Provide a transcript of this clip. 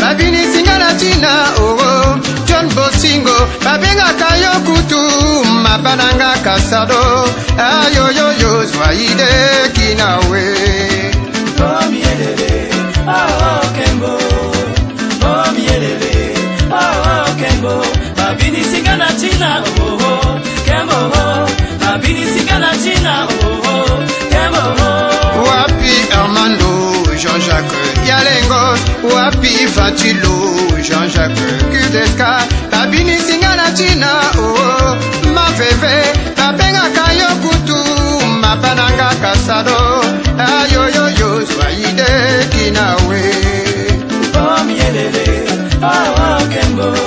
babini singa na ntina oo john bosingo babengaka yo kutu mabananga kasado ayoyoyo zwaidekinawe infantilo jean-jacques kudeska tabinisinga na ntina oo oh, maveve napengaka yo kutu mapa nanga kasado ayoyoyo swaide kinawe omielele oh, awakembo oh,